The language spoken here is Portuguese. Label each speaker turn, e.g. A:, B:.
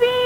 A: minha.